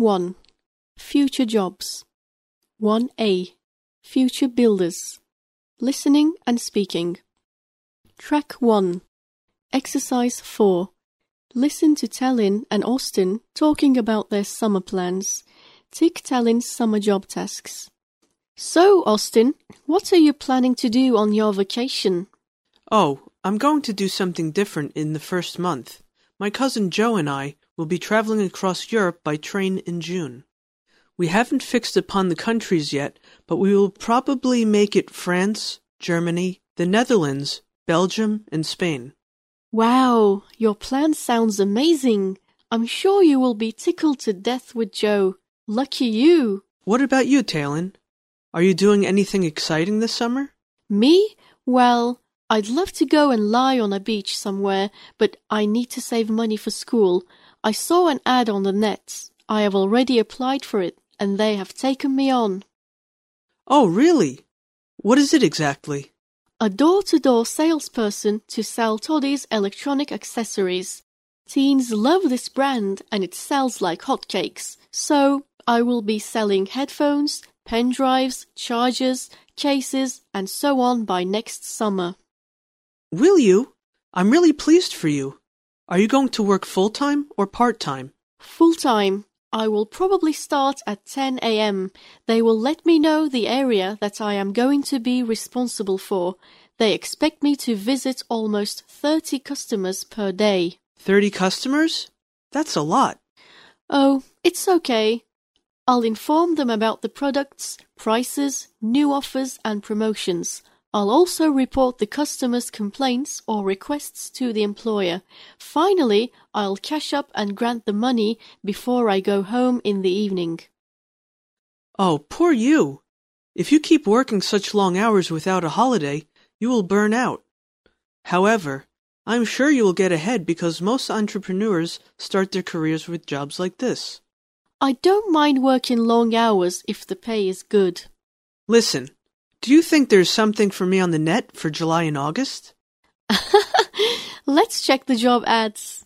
1. Future jobs. 1A. Future builders. Listening and speaking. Track 1. Exercise 4. Listen to Tallinn and Austin talking about their summer plans. Tick Tallinn's summer job tasks. So, Austin, what are you planning to do on your vacation? Oh, I'm going to do something different in the first month. My cousin Joe and I will be traveling across Europe by train in June. We haven't fixed upon the countries yet, but we will probably make it France, Germany, the Netherlands, Belgium, and Spain. Wow, your plan sounds amazing. I'm sure you will be tickled to death with Joe. Lucky you. What about you, Talon? Are you doing anything exciting this summer? Me? Well, I'd love to go and lie on a beach somewhere, but I need to save money for school. I saw an ad on the net. I have already applied for it, and they have taken me on. Oh, really? What is it exactly? A door-to-door salesperson to sell Toddy's electronic accessories. Teens love this brand and it sells like hotcakes. So, I will be selling headphones, pen drives, chargers, cases, and so on by next summer. Will you? I'm really pleased for you. Are you going to work full time or part time? Full time. I will probably start at 10 a.m. They will let me know the area that I am going to be responsible for. They expect me to visit almost 30 customers per day. 30 customers? That's a lot. Oh, it's okay. I'll inform them about the products, prices, new offers, and promotions. I'll also report the customer's complaints or requests to the employer. Finally, I'll cash up and grant the money before I go home in the evening. Oh, poor you. If you keep working such long hours without a holiday, you will burn out. However, I'm sure you will get ahead because most entrepreneurs start their careers with jobs like this. I don't mind working long hours if the pay is good. Listen, do you think there's something for me on the net for July and August? Let's check the job ads.